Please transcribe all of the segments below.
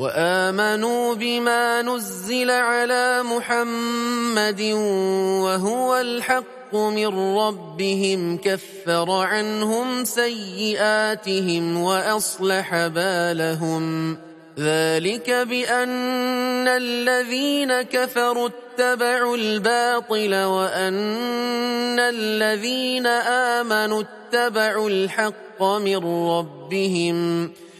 وآمنوا بما نزل على محمد وهو الحق من ربهم كفر عنهم سيئاتهم وأصلح بالهم. ذلك بأن الذين كفروا اتبعوا الباطل وأن الذين آمنوا اتبعوا الحق من ربهم.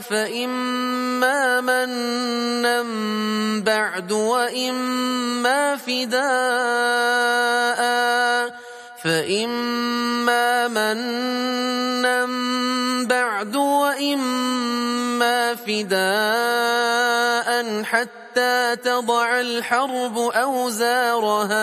فإما منا بعد وإما فداء فإما منا بعد وإما فداء حتى تضع الحرب أوزارها.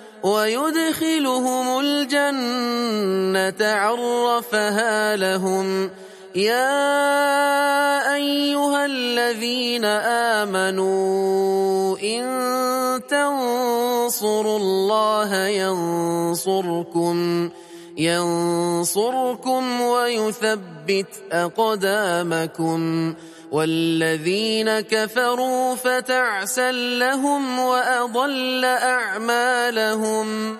ويدخلهم الجنة عرفها لهم يا أيها الذين آمنوا إن تنصروا الله ينصركم ينصركم ويثبت أقدامكم والذين كفروا فتعسا لهم وأضل أعمالهم.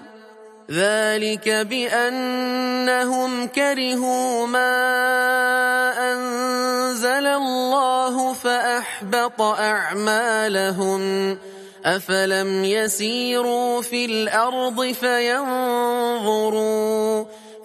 ذلك بأنهم كرهوا ما أنزل الله فأحبط أعمالهم. أفلم يسيروا في الأرض فينظروا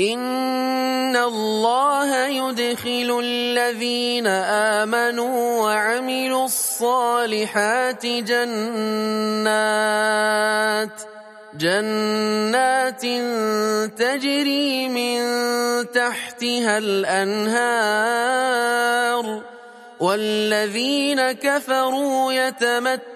إن الله يدخل الذين آمنوا وعملوا الصالحات جنات جنات تجري من تحتها الأنهار والذين كفروا يتمتعون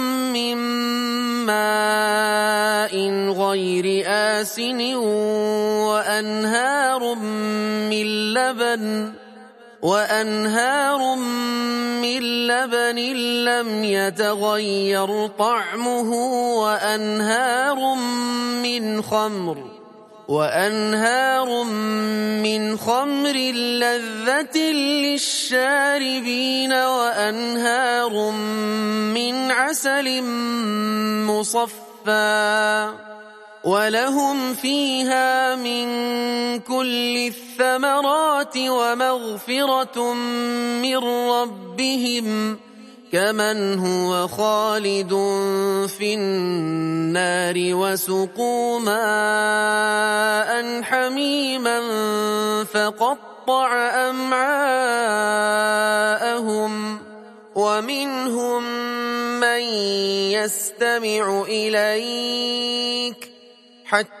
ماء غير آسن وأنهار من لبن وأنهار من لبن لم يتغير طعمه وأنهار من خمر وأنهار من خمر لذة للشاربين وأنهار من عسل مصفى ولهم فيها من كل الثمرات ومغفرة من ربهم كمن هو خالد في النار وسقوا ماء حميما فقطع أمعاءهم ومنهم من يستمع إليك حتى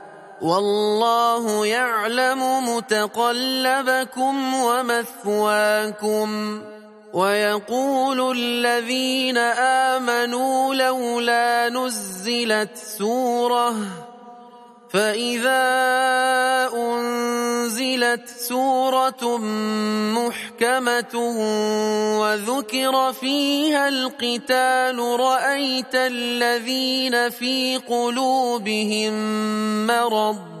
والله يعلم متقلبكم ومثواكم ويقول الذين آمنوا لولا نزلت سورة فإذا أنزلت سورة محكمة وذكر فيها القتال رأيت الذين في قلوبهم مرض.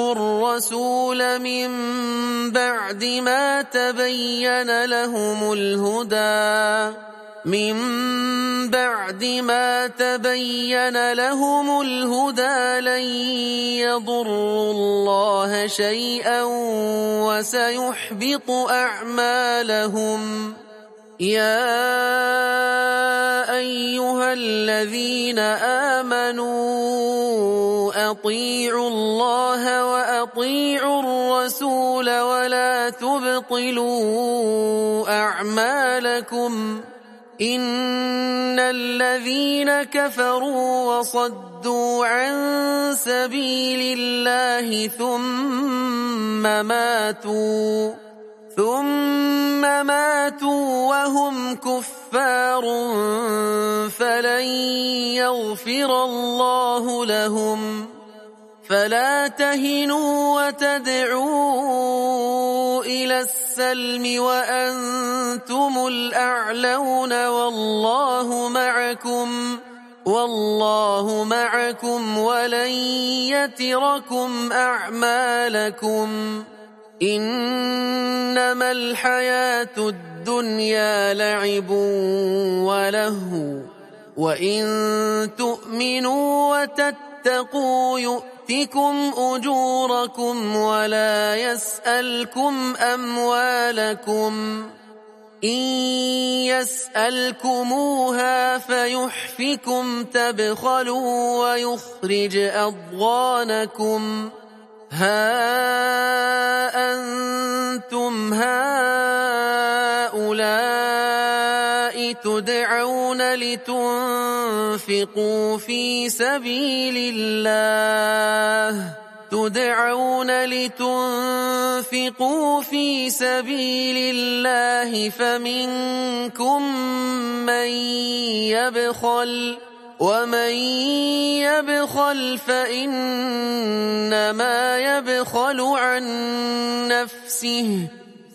الرسول من بعد ما تبين لهم الهدى. من بعد ما تبين لهم الهدى لن يضروا الله شيئا وسيحبط أعمالهم. يا أيها الذين آمنوا أطيعوا الله وأطيعوا الرسول ولا تبطلوا أعمالكم إن الذين كفروا وصدوا عن سبيل الله ثم ماتوا ثم ماتوا وهم كفار فلن يغفر الله لهم فلا تهنوا وتدعوا إلى السلم وأنتم الأعلون والله معكم والله معكم ولن يتركم أعمالكم إنما الحياة الدنيا لعب ولهو وإن تؤمنوا وتتقوا يؤتكم أجوركم ولا يسألكم أموالكم إن يسألكموها فيحفكم تبخلوا ويخرج أضغانكم ها أنتم هؤلاء تدعون لتنفقوا في سبيل الله. تدعون لتنفقوا في سبيل الله فمنكم من يبخل ومن يبخل فإنما يبخل عن نفسه.